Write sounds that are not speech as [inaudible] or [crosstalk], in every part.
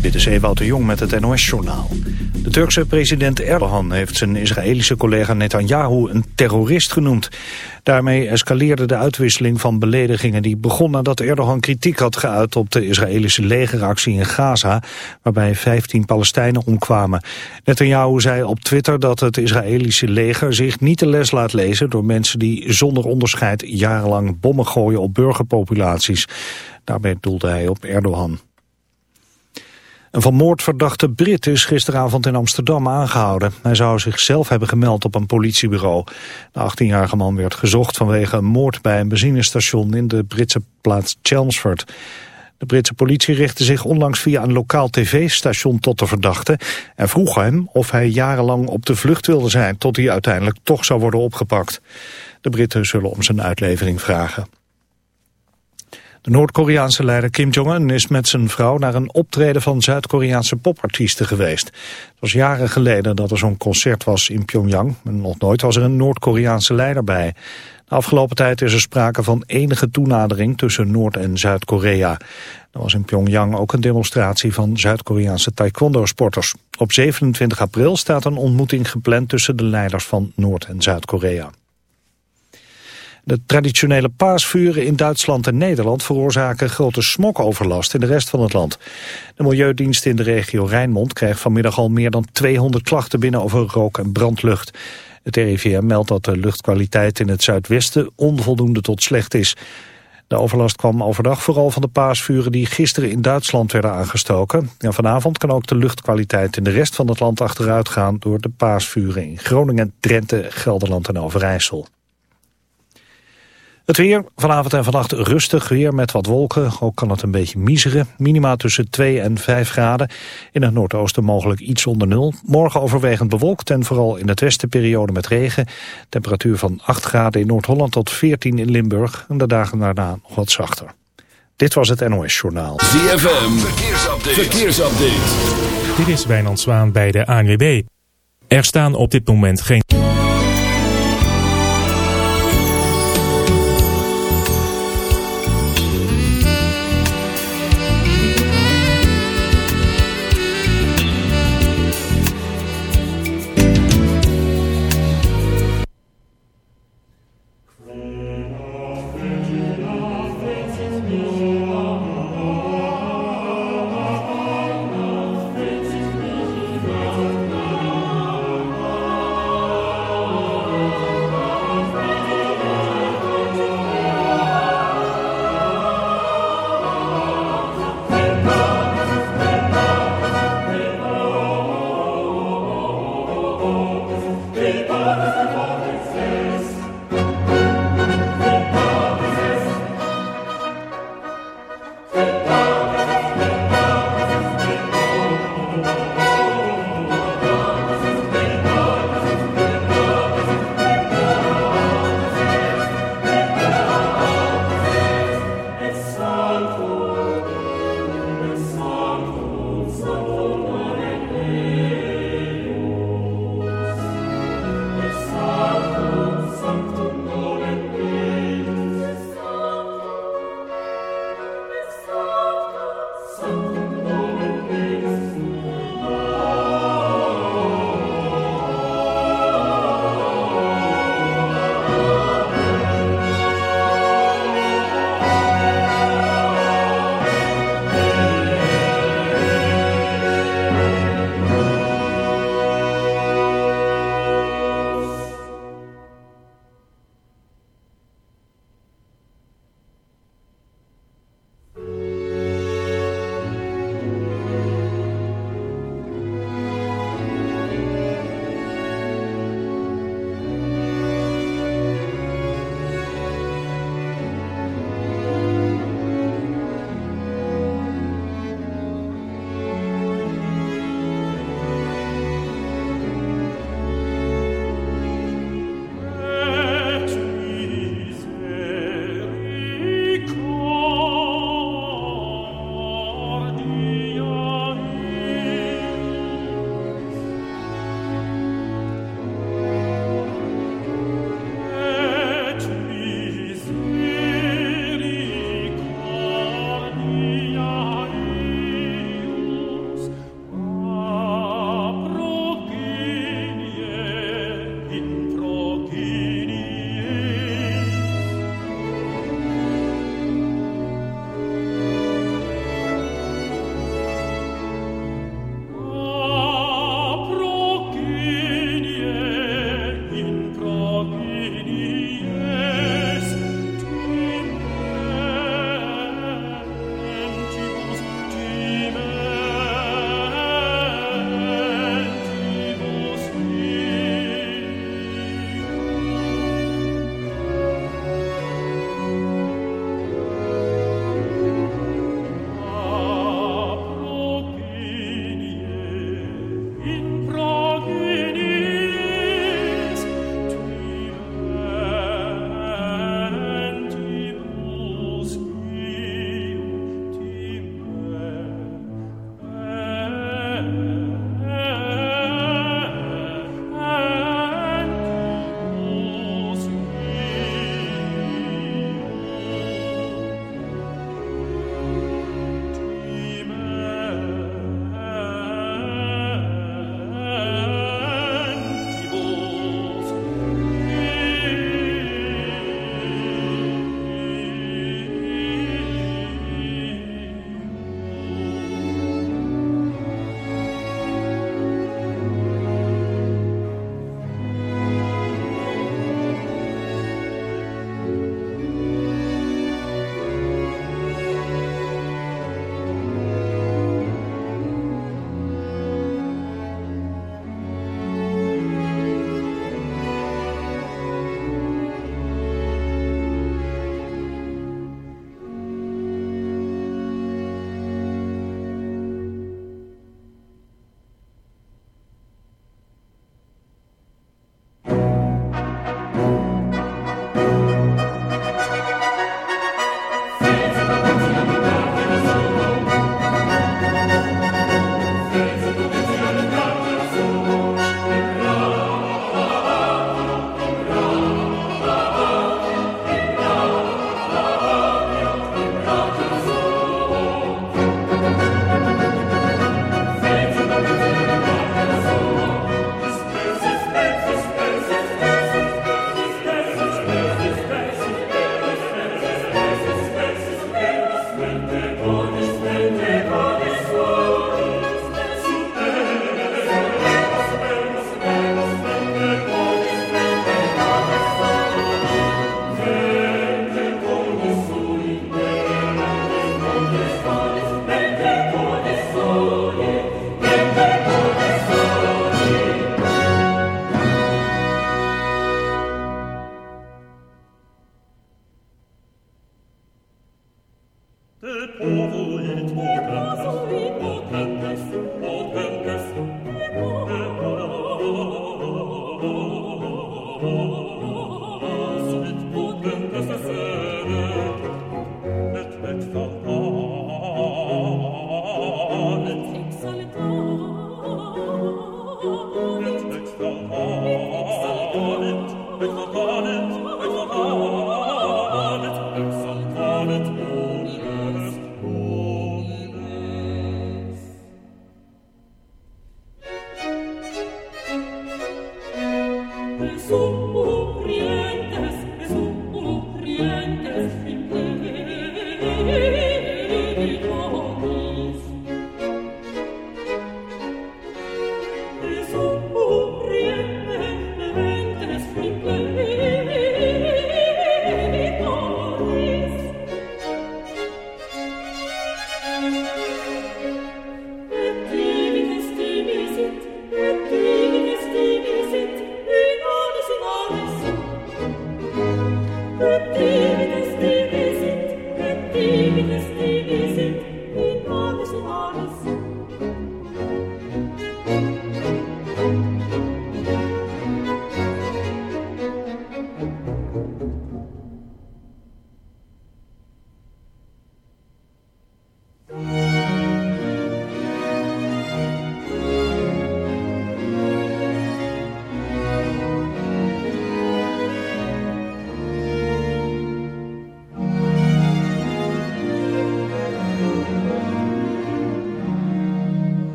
Dit is Ewout de Jong met het NOS-journaal. De Turkse president Erdogan heeft zijn Israëlische collega Netanyahu een terrorist genoemd. Daarmee escaleerde de uitwisseling van beledigingen die begon nadat Erdogan kritiek had geuit op de Israëlische legeractie in Gaza, waarbij 15 Palestijnen omkwamen. Netanyahu zei op Twitter dat het Israëlische leger zich niet de les laat lezen door mensen die zonder onderscheid jarenlang bommen gooien op burgerpopulaties. Daarbij doelde hij op Erdogan. Een van verdachte Brit is gisteravond in Amsterdam aangehouden. Hij zou zichzelf hebben gemeld op een politiebureau. De 18-jarige man werd gezocht vanwege een moord bij een benzinestation in de Britse plaats Chelmsford. De Britse politie richtte zich onlangs via een lokaal tv-station tot de verdachte... en vroeg hem of hij jarenlang op de vlucht wilde zijn... tot hij uiteindelijk toch zou worden opgepakt. De Britten zullen om zijn uitlevering vragen. De Noord-Koreaanse leider Kim Jong-un is met zijn vrouw naar een optreden van Zuid-Koreaanse popartiesten geweest. Het was jaren geleden dat er zo'n concert was in Pyongyang. En nog nooit was er een Noord-Koreaanse leider bij. De afgelopen tijd is er sprake van enige toenadering tussen Noord- en Zuid-Korea. Er was in Pyongyang ook een demonstratie van Zuid-Koreaanse taekwondo-sporters. Op 27 april staat een ontmoeting gepland tussen de leiders van Noord- en Zuid-Korea. De traditionele paasvuren in Duitsland en Nederland veroorzaken grote smokoverlast in de rest van het land. De Milieudienst in de regio Rijnmond krijgt vanmiddag al meer dan 200 klachten binnen over rook- en brandlucht. Het RIVM meldt dat de luchtkwaliteit in het zuidwesten onvoldoende tot slecht is. De overlast kwam overdag vooral van de paasvuren die gisteren in Duitsland werden aangestoken. En vanavond kan ook de luchtkwaliteit in de rest van het land achteruit gaan door de paasvuren in Groningen, Drenthe, Gelderland en Overijssel. Het weer, vanavond en vannacht rustig weer met wat wolken. Ook kan het een beetje miseren. Minima tussen 2 en 5 graden. In het noordoosten mogelijk iets onder nul. Morgen overwegend bewolkt en vooral in het westen periode met regen. Temperatuur van 8 graden in Noord-Holland tot 14 in Limburg. En de dagen daarna nog wat zachter. Dit was het NOS Journaal. ZFM, verkeersupdate. verkeersupdate. Dit is Wijnand Zwaan bij de ANWB. Er staan op dit moment geen...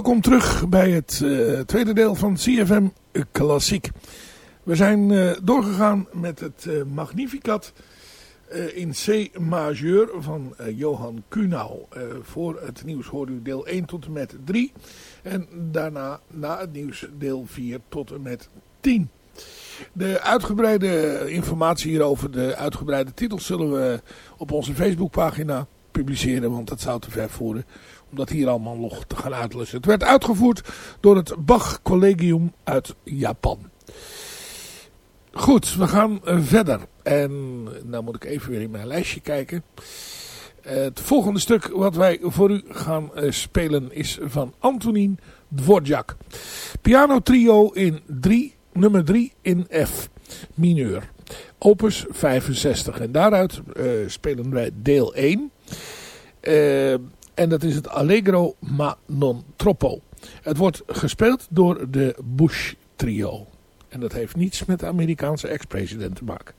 Welkom terug bij het uh, tweede deel van CFM Klassiek. We zijn uh, doorgegaan met het uh, Magnificat in C majeur van Johan Kunau. voor het nieuws hoort u deel 1 tot en met 3. En daarna na het nieuws deel 4 tot en met 10. De uitgebreide informatie hierover, de uitgebreide titels zullen we op onze Facebookpagina publiceren. Want dat zou te ver voeren om dat hier allemaal nog te gaan uitlussen. Het werd uitgevoerd door het Bach Collegium uit Japan. Goed, we gaan eh, verder. En nou moet ik even weer in mijn lijstje kijken. Het volgende stuk wat wij voor u gaan eh, spelen is van Antonin Dvorak. Piano trio in 3, nummer 3 in F mineur. Opus 65. En daaruit spelen wij deel 1. Uh, en dat is het Allegro ma non troppo. Het wordt gespeeld door de Bush trio. En dat heeft niets met de Amerikaanse ex-president te maken.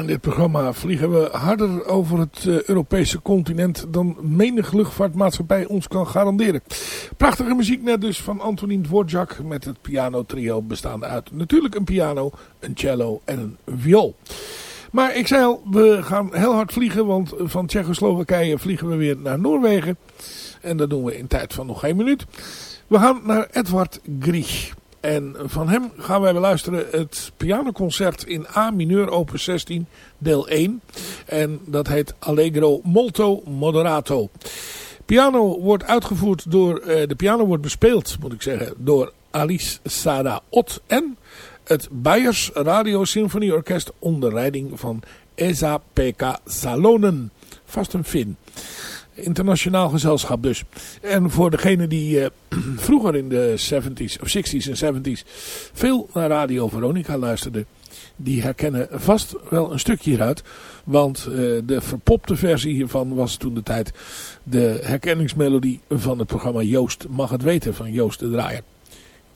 In dit programma vliegen we harder over het uh, Europese continent dan menig luchtvaartmaatschappij ons kan garanderen. Prachtige muziek net dus van Antonin Dvorak met het piano trio bestaande uit natuurlijk een piano, een cello en een viool. Maar ik zei al, we gaan heel hard vliegen, want van Tsjechoslowakije vliegen we weer naar Noorwegen. En dat doen we in tijd van nog geen minuut. We gaan naar Edward Grieg. En van hem gaan wij beluisteren het pianoconcert in A mineur opus 16 deel 1. En dat heet Allegro molto moderato. Piano wordt uitgevoerd door, uh, de piano wordt bespeeld moet ik zeggen door Alice Sada Ott en het Bayers Radio Symfonieorkest onder leiding van Esa P.K. Salonen. Vast een Fin internationaal gezelschap dus. En voor degene die uh, [clears throat] vroeger in de 70s of 60s en 70s veel naar Radio Veronica luisterde. Die herkennen vast wel een stukje hieruit. Want uh, de verpopte versie hiervan was toen de tijd de herkenningsmelodie van het programma Joost mag het weten van Joost de Draaier.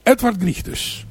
Edward Grieg dus.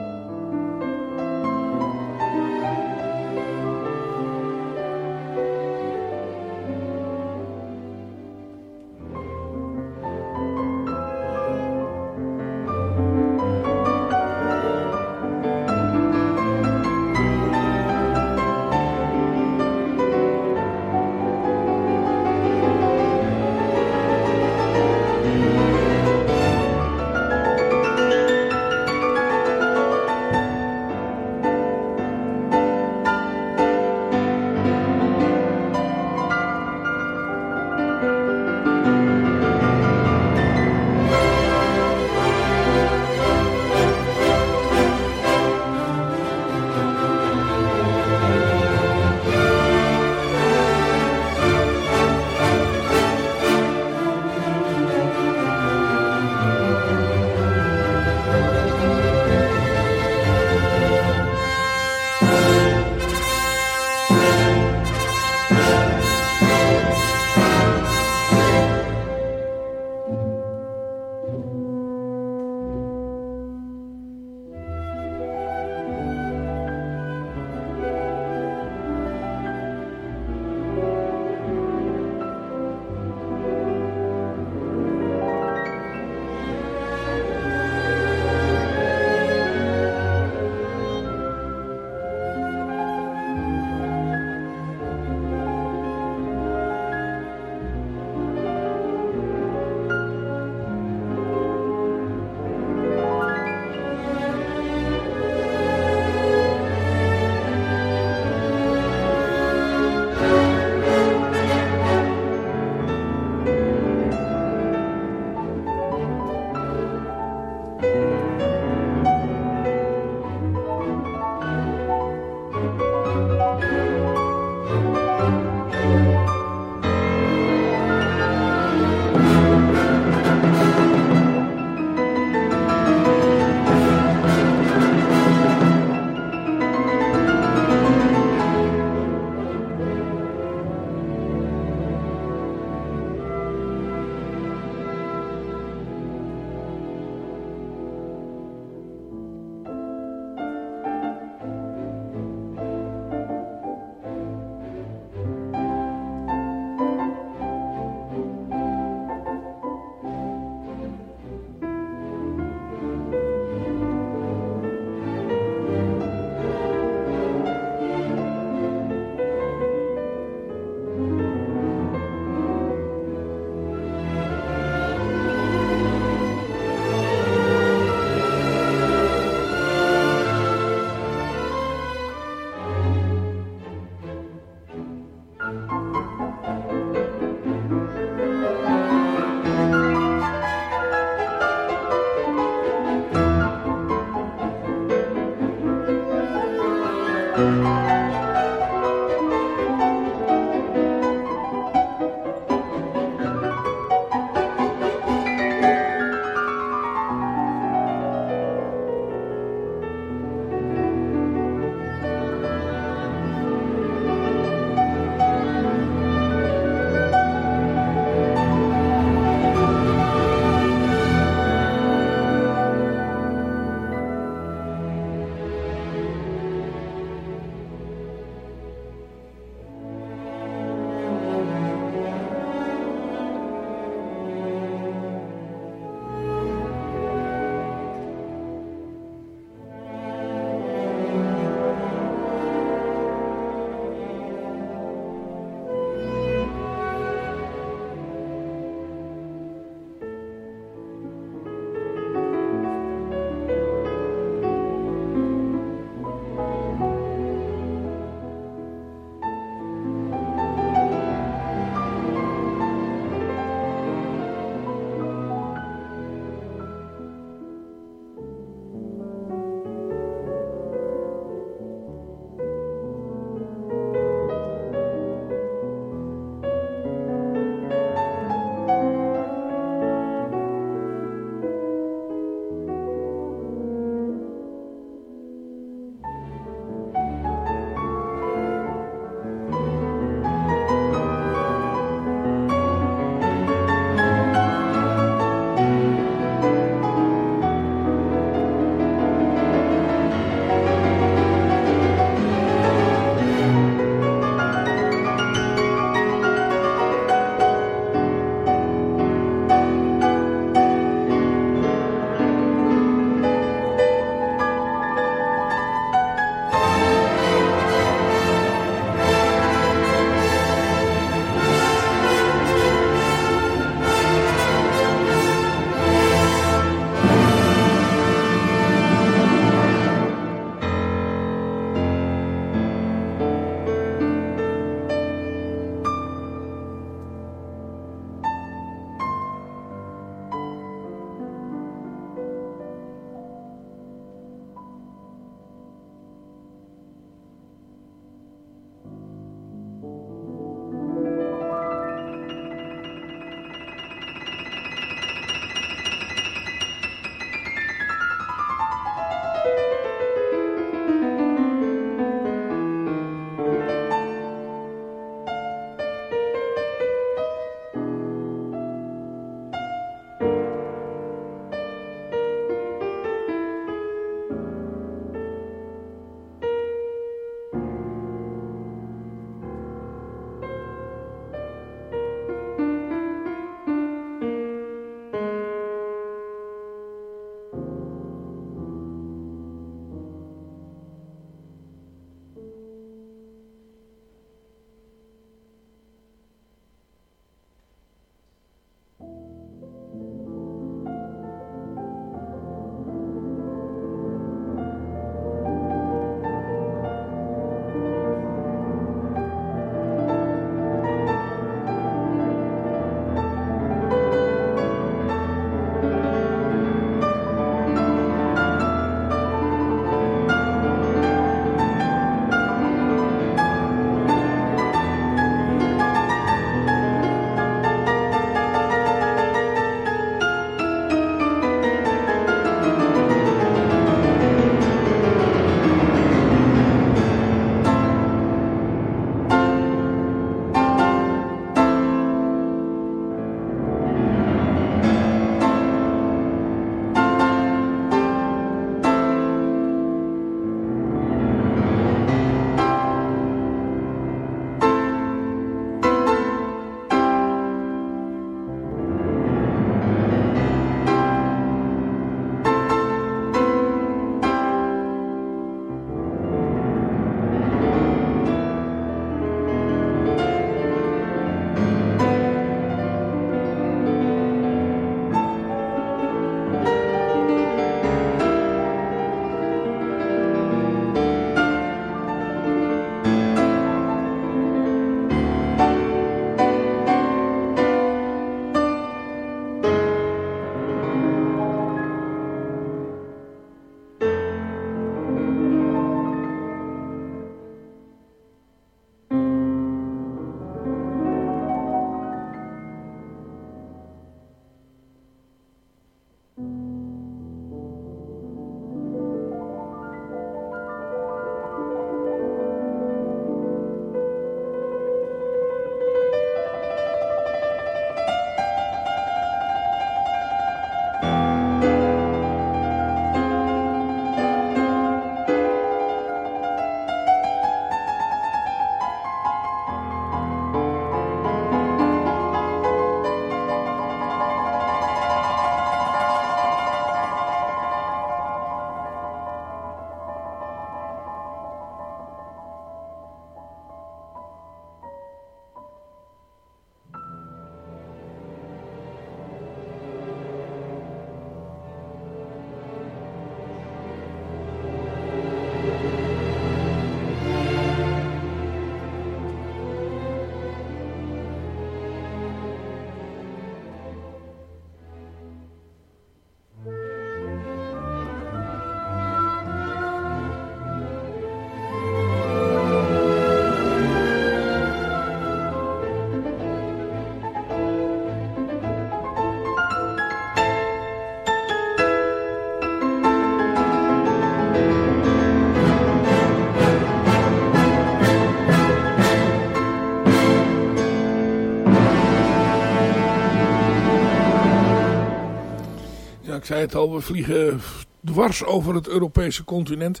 Zei het al, we vliegen dwars over het Europese continent.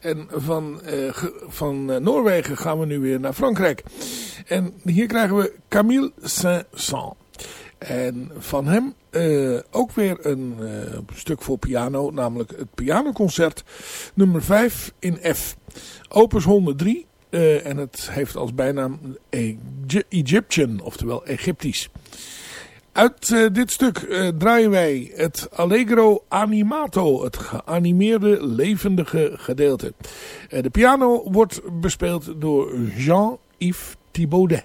En van, uh, van uh, Noorwegen gaan we nu weer naar Frankrijk. En hier krijgen we Camille Saint-Saëns. En van hem uh, ook weer een stuk voor piano, namelijk het pianoconcert nummer 5 in F. Opus 103 en het heeft als bijnaam Egyptian, oftewel Egyptisch. Uit uh, dit stuk uh, draaien wij het Allegro Animato, het geanimeerde levendige gedeelte. Uh, de piano wordt bespeeld door Jean-Yves Thibaudet.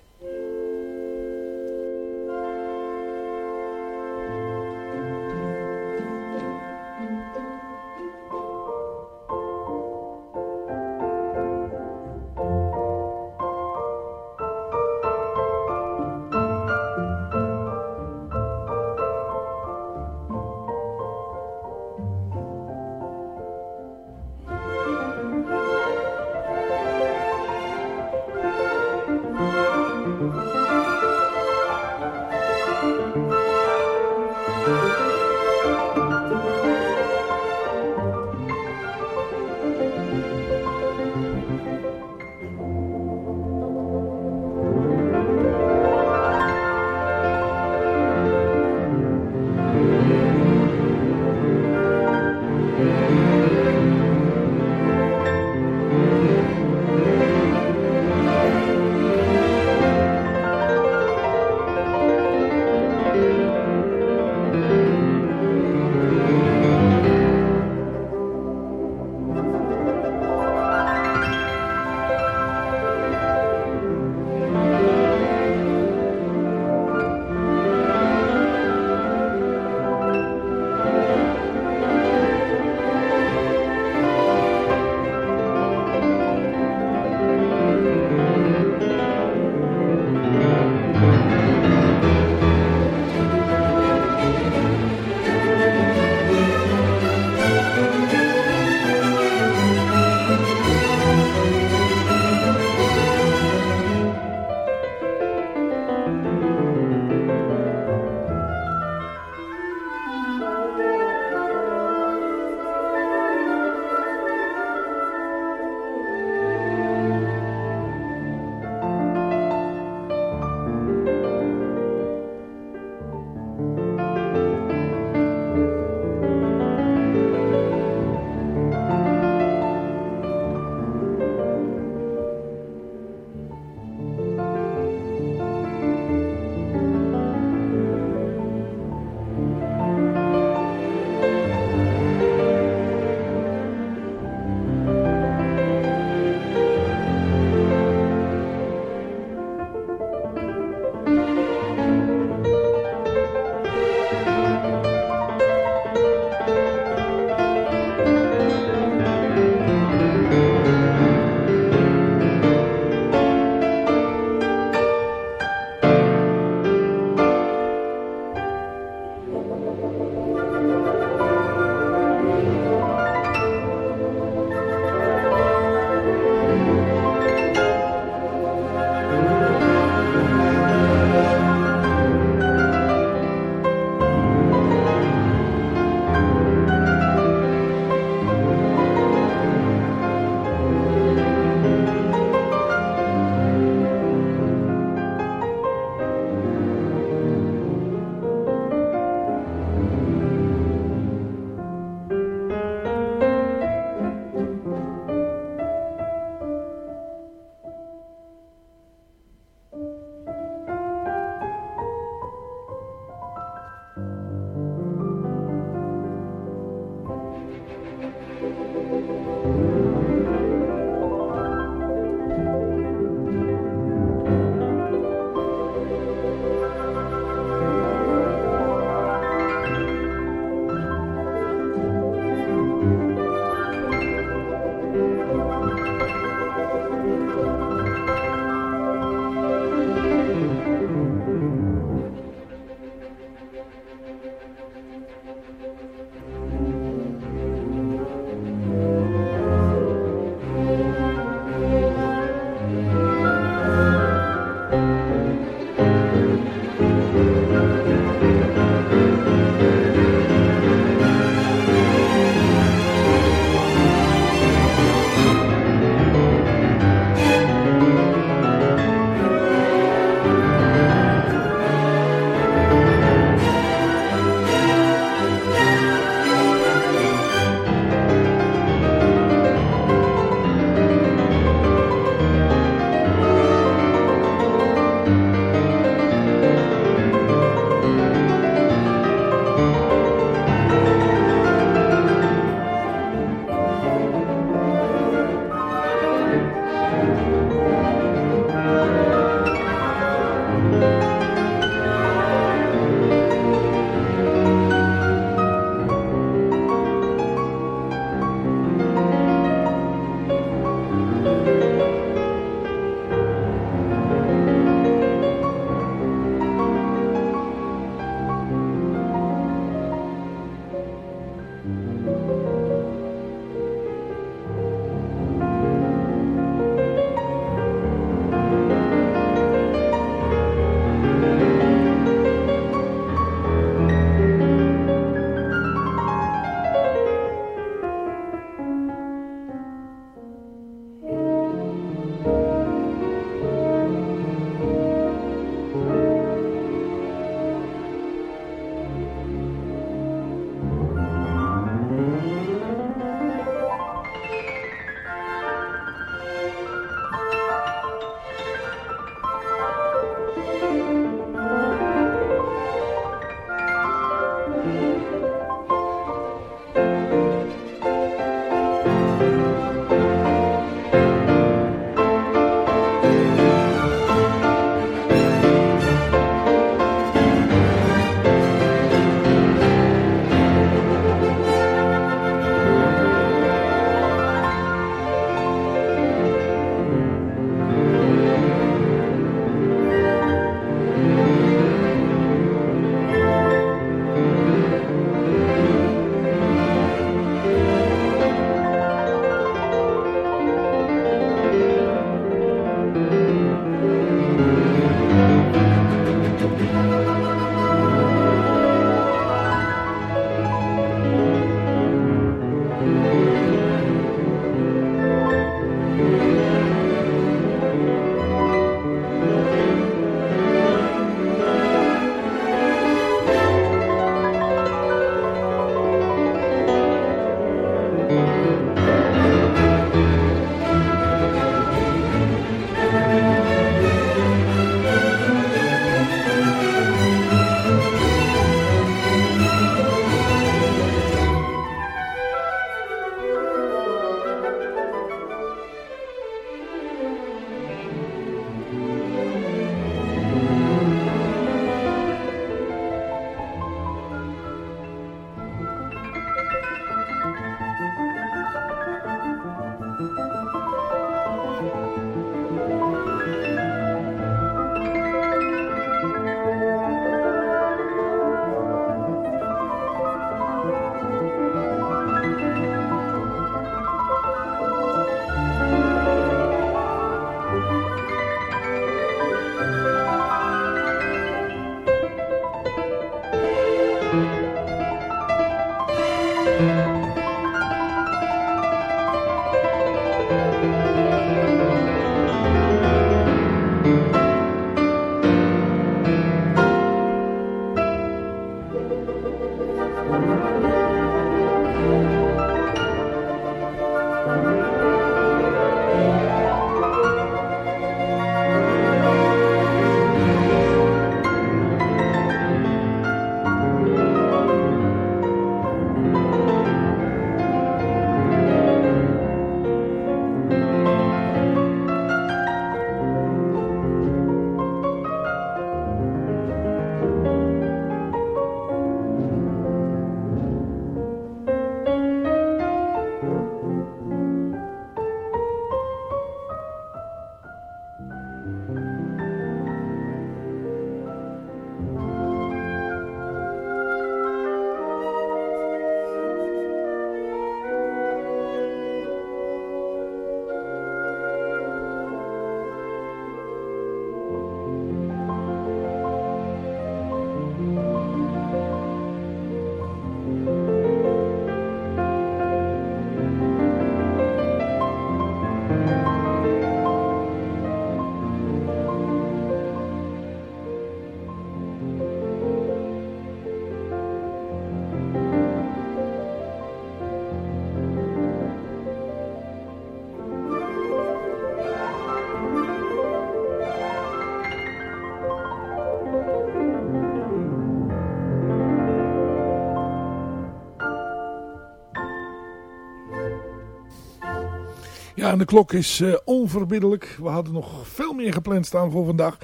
De klok is uh, onverbiddelijk. We hadden nog veel meer gepland staan voor vandaag.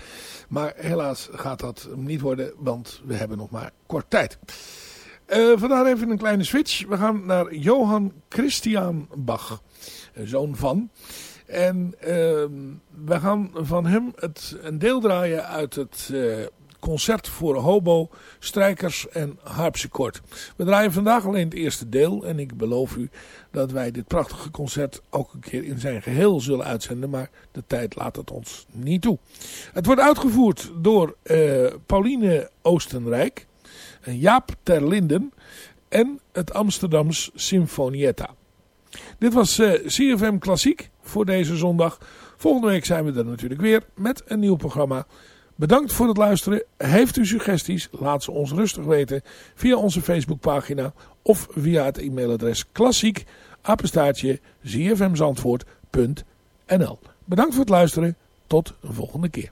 Maar helaas gaat dat niet worden, want we hebben nog maar kort tijd. Uh, vandaar even een kleine switch. We gaan naar Johann Christian Bach, zoon van. En uh, we gaan van hem het, een deel draaien uit het concert voor hobo, strijkers en harpsichord. We draaien vandaag alleen het eerste deel en ik beloof u dat wij dit prachtige concert ook een keer in zijn geheel zullen uitzenden, maar de tijd laat het ons niet toe. Het wordt uitgevoerd door uh, Pauline Oostenrijk, Jaap Terlinden en het Amsterdams Symfonietta. Dit was uh, CFM Klassiek voor deze zondag. Volgende week zijn we er natuurlijk weer met een nieuw programma. Bedankt voor het luisteren. Heeft u suggesties? Laat ze ons rustig weten via onze Facebookpagina of via het e-mailadres klassiek apenstaartje zfmzandvoort.nl Bedankt voor het luisteren. Tot een volgende keer.